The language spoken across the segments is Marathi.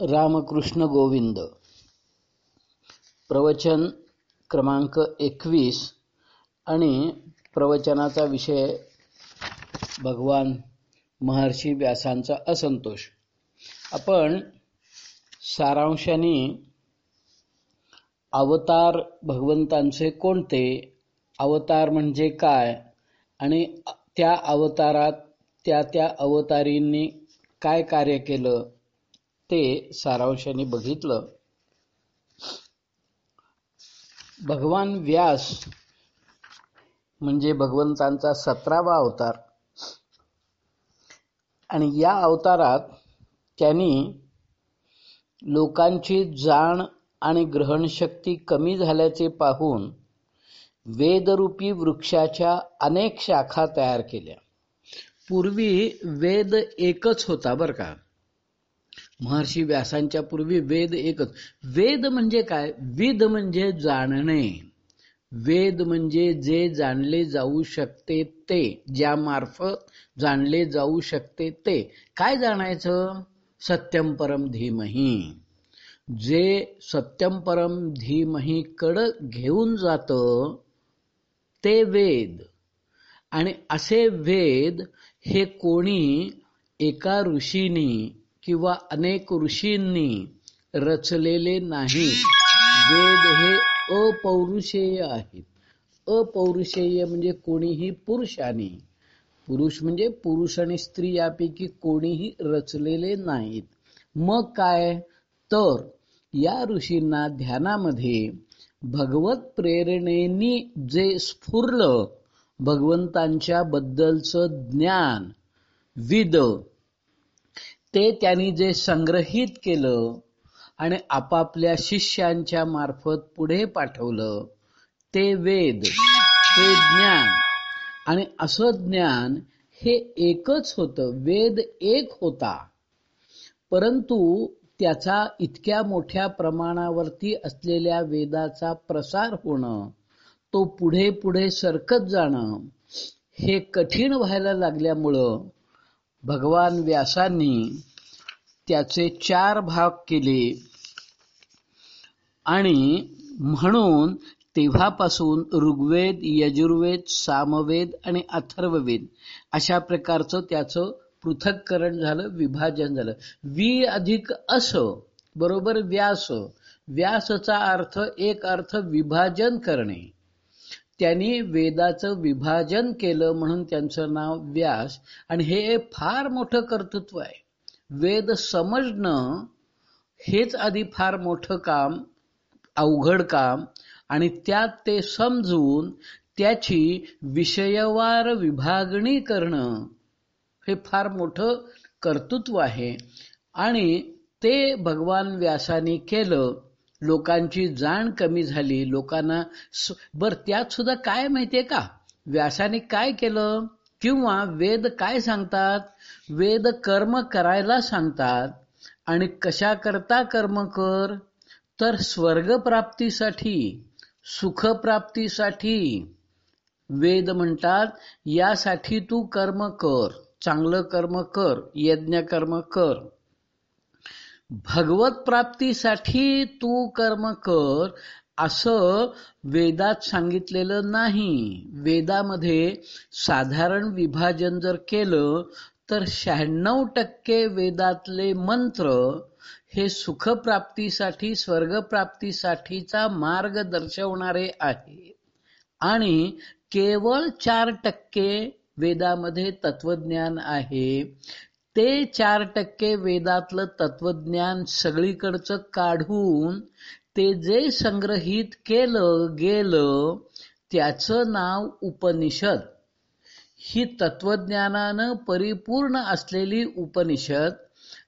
रामकृष्ण गोविंद. प्रवचन क्रमांक एकवीस आणि प्रवचनाचा विषय भगवान महर्षी व्यासांचा असंतोष. आपण सारांशाने अवतार भगवंतांचे कोणते अवतार म्हणजे काय आणि त्या अवतारात त्या त्या अवतारींनी काय कार्य केलं? ते सारांशाने बघितलं. भगवान व्यास म्हणजे भगवंतांचा सतरावा अवतार. आणि या अवतारात त्यांनी लोकांची जाण आणि ग्रहणशक्ती कमी झाल्याचे पाहून वेदरूपी वृक्षाच्या अनेक शाखा तयार केल्या. पूर्वी वेद एकच होता बर का? महर्षी व्यासांच्या पूर्वी वेद एकच. वेद म्हणजे काय? विद म्हणजे जाणणे. वेद म्हणजे जे जाणले जाऊ शकते ते. ज्या मार्फत जाणले जाऊ शकते ते. काय जाणायचं? सत्यम परम धीमही. जे सत्यम परम धीमही कड घेऊन जात ते वेद. आणि असे वेद हे कोणी? एका ऋषीनी किंवा अनेक ऋषींनी रचलेले नाही. वेद हे अपौरुषेय आहेत. अपौरुषेय म्हणजे कोणीही पुरुषाने पुरुष म्हणजे पुरुष आणि स्त्री यापैकी कोणीही रचलेले नाहीत. मग काय? तर या ऋषींना ध्यानामध्ये भगवत प्रेरणेनी जे स्फुरलं भगवंतांच्या बद्दलचं ज्ञान विद ते त्यांनी जे संग्रहित केलं आणि आपापल्या शिष्यांच्या मार्फत पुढे पाठवलं ते वेद ते ज्ञान. आणि असं ज्ञान हे एकच होतं वेद एक होता. परंतु त्याचा इतक्या मोठ्या प्रमाणावरती असलेल्या वेदाचा प्रसार होणं तो पुढे पुढे सरकत जाणं हे कठीण व्हायला लागल्यामुळं भगवान व्यासांनी त्याचे चार भाग केले. आणि म्हणून तेव्हापासून ऋग्वेद यजुर्वेद सामवेद आणि अथर्ववेद अशा प्रकारचं त्याचं पृथक्करण झालं विभाजन झालं. वि अधिक अस बरोबर व्यास. व्यासचा अर्थ एक अर्थ विभाजन करणे. त्यांनी वेदाचं विभाजन केलं म्हणून त्यांचं नाव व्यास. आणि हे फार मोठं कर्तृत्व आहे. वेद समजणं हेच आधी फार मोठं काम अवघड काम आणि त्यात ते समजून त्याची विषयवार विभागणी करणं हे फार मोठं कर्तृत्व आहे. आणि ते भगवान व्यासाने केलं. लोकांची जाण कमी झाली लोकांना बर त्यात सुद्धा काय माहितीये का? व्यासाने काय केलं? किंवा वेद काय सांगतात? वेद कर्म करायला सांगतात. आणि कशा करता कर्म कर? तर स्वर्गप्राप्तीसाठी सुखप्राप्तीसाठी. वेद म्हणतात यासाठी तू कर्म कर. चांगलं कर्म कर. यज्ञ कर्म कर. भगवत प्राप्तीसाठी तू कर्म कर असं वेदात सांगितलेलं नाही. वेदामध्ये साधारण विभाजन जर केलं तर शहाण्णव टक्के वेदातले मंत्र हे सुखप्राप्तीसाठी स्वर्गप्राप्तीसाठीचा मार्ग दर्शवणारे आहे आणि केवळ चार टक्के वेदामध्ये तत्वज्ञान आहे. ते चार टक्के वेदातलं तत्वज्ञान सगळीकडचं काढून ते जे संग्रहित केलं गेलं त्याचं नाव उपनिषद. ही तत्वज्ञानानं परिपूर्ण असलेली उपनिषद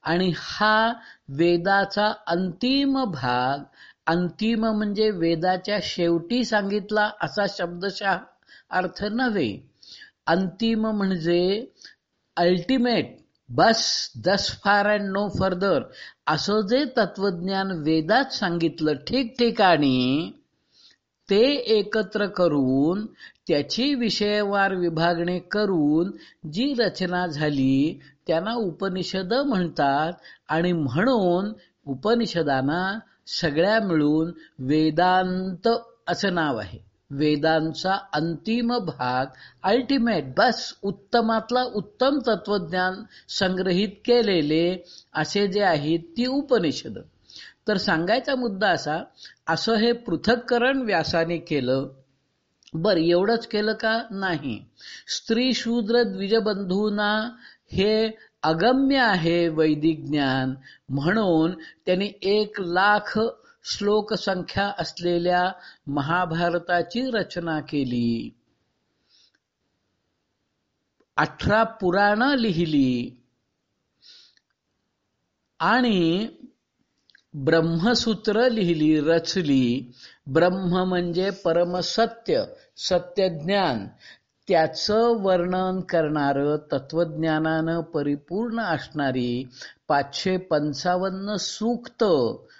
आणि हा वेदाचा अंतिम भाग अंतिम म्हणजे वेदाच्या शेवटी सांगितला असा शब्दशः अर्थ नव्हे. अंतिम म्हणजे अल्टिमेट बस दस फार अँड नो फर्दर असं जे तत्वज्ञान वेदात सांगितलं ठिकठिकाणी ते एकत्र करून त्याची विषयवार विभागणी करून जी रचना झाली त्यांना उपनिषद म्हणतात आणि म्हणून उपनिषदांना सगळ्या मिळून वेदांत असं नाव आहे. वेदांचा अंतिम भाग अल्टिमेट बस उत्तमातला उत्तम तत्वज्ञान संग्रहित केलेले असे जे आहेत ती उपनिषद. तर सांगायचा मुद्दा असा असं हे पृथक्करण व्यासाने केलं बर एवढंच केलं का नाही? स्त्री शूद्र द्विजबंधूंना हे अगम्य आहे वैदिक ज्ञान म्हणून त्यांनी एक लाख श्लोक संख्या असलेल्या महाभारताची रचना केली. अठरा पुराण लिहिली. आणि ब्रह्मसूत्र लिहिली रचली. ब्रह्म म्हणजे परमसत्य सत्य ज्ञान त्याचं वर्णन करणार तत्वज्ञानानं परिपूर्ण असणारी पाचशे पंचावन्न सूक्त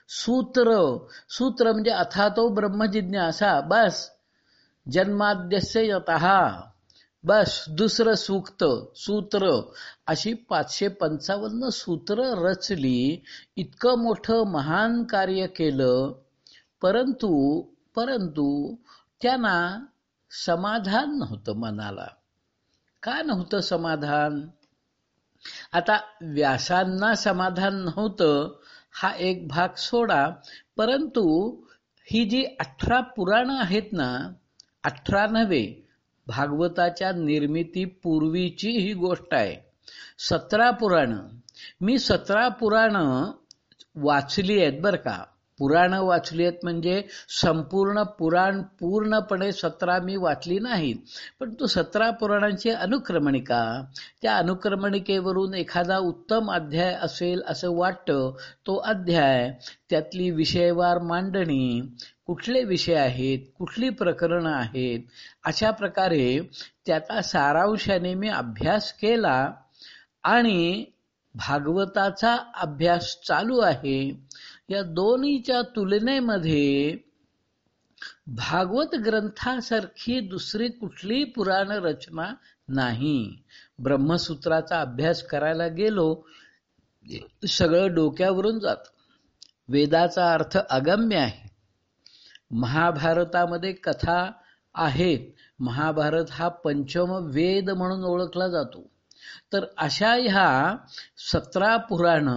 सूत्र. सूत्र म्हणजे अथा तो ब्रह्मजिज्ञासा. बस. जन्माद्यस्य यत. बस. दुसरं सूक्त सूत्र. अशी पाचशे पंचावन्न सूत्र रचली इतकं मोठं महान कार्य केलं परंतु परंतु त्यांना समाधान नव्हतं मनाला. का नव्हतं समाधान? आता व्यासांना समाधान नव्हतं हा एक भाग सोडा परंतु ही जी अठरा पुराण आहेत ना अठरा नव्हे भागवताच्या निर्मितीपूर्वीची ही गोष्ट आहे. सतरा पुराण. मी सतरा पुराण वाचली आहेत बर का. पुराण वाचली आहेत म्हणजे संपूर्ण पुराण पूर्णपणे सतरा मी वाचली नाहीत. पण तो सतरा पुराणांची अनुक्रमणिका त्या अनुक्रमणिकेवरून एखादा उत्तम अध्याय असेल असं वाटतं तो अध्याय त्यातली विषयवार मांडणी कुठले विषय आहेत कुठली प्रकरणं आहेत अशा प्रकारे त्याचा सारांशाने मी अभ्यास केला आणि भागवताचा अभ्यास चालू आहे. या दोन्हीच्या तुलनेमध्ये भागवत ग्रंथासारखी दुसरी कुठली पुराण रचना नाही. ब्रह्मसूत्राचा अभ्यास करायला गेलो सगळं डोक्यावरून जात. वेदाचा अर्थ अगम्य आहे. महाभारतामध्ये कथा आहेत महाभारत हा पंचम वेद म्हणून ओळखला जातो. तर अशा ह्या सतरा पुराण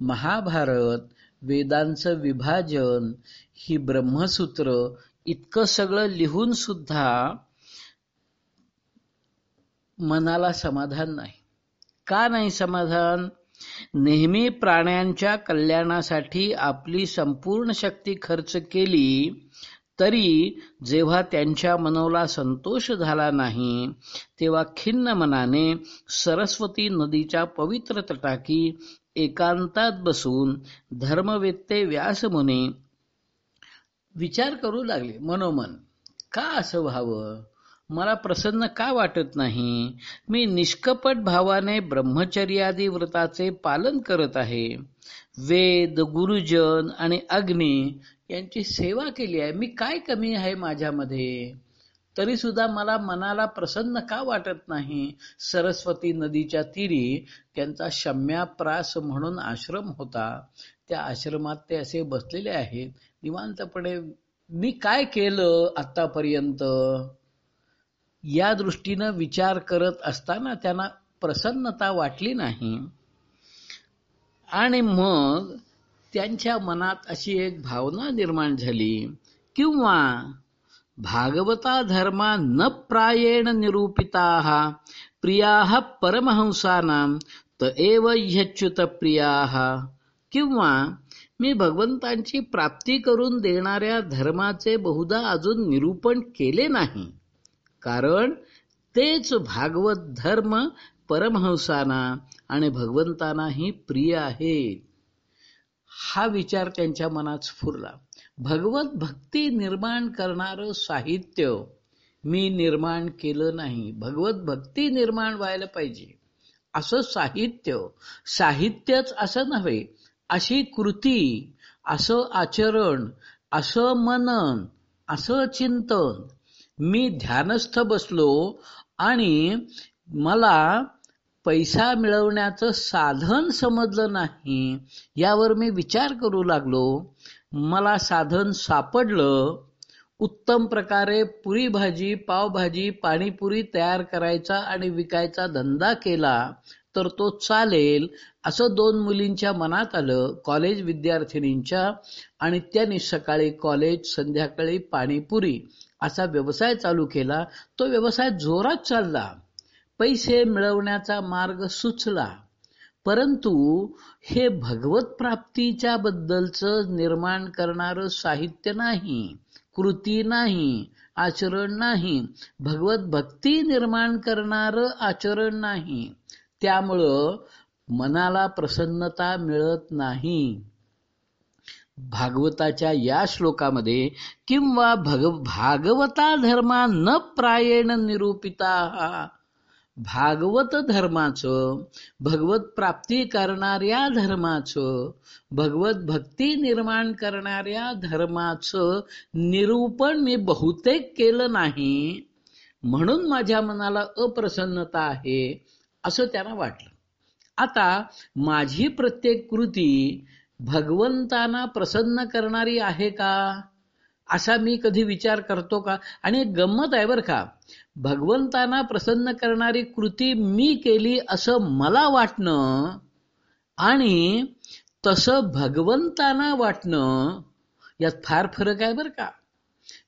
महाभारत वेदांचं विभाजन ही ब्रह्मसूत्र इतकं सगळं लिहून सुद्धा मनाला समाधान नाही. का नाही समाधान? नेहमी प्राण्यांच्या कल्याणासाठी आपली संपूर्ण शक्ती खर्च केली तरी जेव्हा त्यांच्या मनोला संतोष झाला नाही तेव्हा खिन्न मनाने सरस्वती नदीच्या पवित्र तटाकी एकांतात बसून धर्मवेत्ते व्यासमुनी विचार करू लागले मनोमन. का असं व्हावं? मला प्रसन्न का वाटत नाही? मी निष्कपट भावाने ब्रह्मचर्यादी व्रताचे पालन करत आहे. वेद गुरुजन आणि अग्नी यांची सेवा केली आहे. मी काय कमी आहे माझ्यामध्ये? तरी सुद्धा मला मनाला प्रसन्न का वाटत नाही? सरस्वती नदीच्या तीरी त्यांचा शम्याप्रास म्हणून आश्रम होता. त्या आश्रमात ते असे बसलेले आहेत. निवांतपणे मी काय केलं आतापर्यंत? या दृष्टीनं विचार करत असताना त्यांना प्रसन्नता वाटली नाही. आणि मग त्यांच्या मनात अशी एक भावना निर्माण झाली. किंवा भागवता धर्मा न प्रायेण निरूपिता प्रिया परमहंसानां त एव ह्यच्युत प्रिया। किंवा मी भगवंतांची प्राप्ती करून देणाऱ्या धर्माचे बहुधा अजून निरूपण केले नाही. कारण तेच भागवत धर्म परमहंसाना आणि भगवंतांनाही प्रिय आहे. हा विचार त्यांच्या मनात स्फुरला. भगवत भक्ती निर्माण करणार साहित्य मी निर्माण केलं नाही. भगवत भक्ती निर्माण व्हायला पाहिजे. असं साहित्य साहित्यच असं नव्हे अशी कृती असं आचरण असं मनन असं चिंतन. मी ध्यानस्थ बसलो आणि मला पैसा मिळवण्याचं साधन समजलं नाही यावर मी विचार करू लागलो. मला साधन सापडलं उत्तम प्रकारे पुरी भाजी पावभाजी पाणीपुरी तयार करायचा आणि विकायचा धंदा केला तर तो चालेल असं दोन मुलींच्या मनात आलं कॉलेज विद्यार्थिनींच्या आणि त्यांनी सकाळी कॉलेज संध्याकाळी पाणीपुरी असा व्यवसाय चालू केला तो व्यवसाय जोरात चालला. पैसे मिळवण्याचा मार्ग सुचला. परंतु हे भगवत प्राप्तीच्या बद्दलचं निर्माण करणारं साहित्य नाही कृती नाही आचरण नाही भगवत भक्ती निर्माण करणारं आचरण नाही त्यामुळं मनाला प्रसन्नता मिळत नाही. भागवताच्या या श्लोकामध्ये किंवा भग भागवता धर्मा न प्रायण निरूपिता भागवत धर्माचं भगवत प्राप्ती करणाऱ्या धर्माचं भगवत भक्ती निर्माण करणाऱ्या धर्माचं निरूपण मी बहुतेक केलं नाही. म्हणून माझ्या मनाला अप्रसन्नता आहे असं त्यांना वाटलं. आता माझी प्रत्येक कृती भगवंतांना प्रसन्न करणारी आहे का? असा मी कधी विचार करतो का? आणि गंमत आहे बरं का. भगवंतांना प्रसन्न करणारी कृती मी केली असं मला वाटणं आणि तसं भगवंतांना वाटणं यात फार फरक आहे बरं का.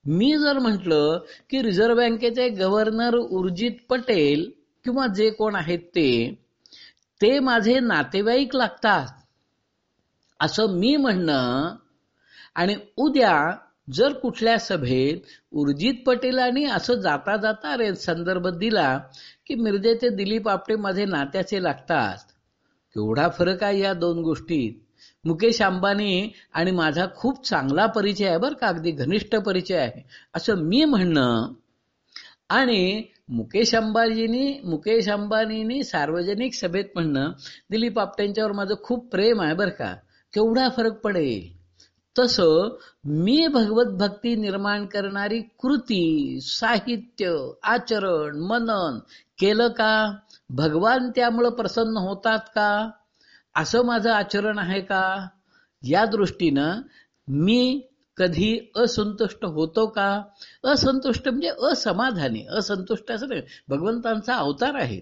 मी जर म्हटलं की रिझर्व्ह बँकेचे गव्हर्नर उर्जित पटेल किंवा जे कोण आहेत ते ते माझे नातेवाईक लागतात. असं मी म्हणणं आणि उद्या जर कुठल्या सभेत उर्जित पटेलांनी असं जाता जाता रे संदर्भ दिला की मिर्जेचे दिलीप आपटे माझे नात्याचे लागतात. केवढा फरक आहे या दोन गोष्टीत. मुकेश अंबानी आणि माझा खूप चांगला परिचय आहे बरं का अगदी घनिष्ठ परिचय आहे. असं मी म्हणणं. आणि मुकेश अंबाजीनी मुकेश अंबानीनी सार्वजनिक सभेत म्हणणं दिलीप आपटेंच्यावर माझं खूप प्रेम आहे बरं का. केवढा फरक पडेल? तसं मी भगवत भक्ती निर्माण करणारी कृती साहित्य आचरण मनन केलं का? भगवान त्यामुळं प्रसन्न होतात का? असं माझं आचरण आहे का? या दृष्टीनं मी कधी असंतुष्ट होतो का? असंतुष्ट म्हणजे असमाधानी असंतुष्ट असं नाही. भगवंतांचा अवतार आहे.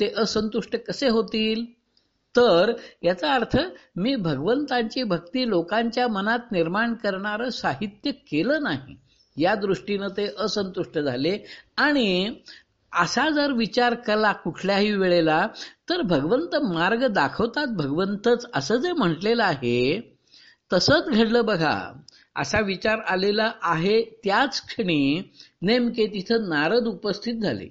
ते असंतुष्ट कसे होतील? तर याचा अर्थ मी भगवंतांची भक्ती लोकांच्या मनात निर्माण करणारं साहित्य केलं नाही. या दृष्टीनं ते असंतुष्ट झाले. आणि असा जर विचार केला कुठल्याही वेळेला तर भगवंत मार्ग दाखवतात. भगवंतच असं जे म्हटलेलं आहे तसंच घडलं बघा. असा विचार आलेला आहे त्याच क्षणी नेमके तिथं नारद उपस्थित झाले.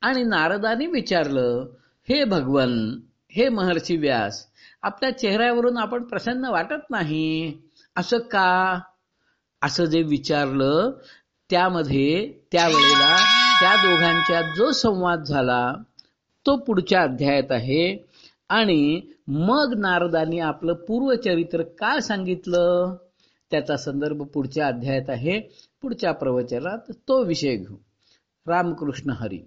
आणि नारदाने विचारलं हे भगवन हे महर्षी व्यास आपल्या चेहऱ्यावरून आपण प्रसन्न वाटत नाही. असं का? असं जे विचारलं त्यामध्ये त्यावेळेला त्या दोघांच्या जो संवाद झाला तो पुढच्या अध्यायात आहे. आणि मग नारदानी आपलं पूर्वचरित्र का सांगितलं? त्याचा संदर्भ पुढच्या अध्यायात आहे. पुढच्या प्रवचनात तो विषय घेऊ. रामकृष्ण हरी.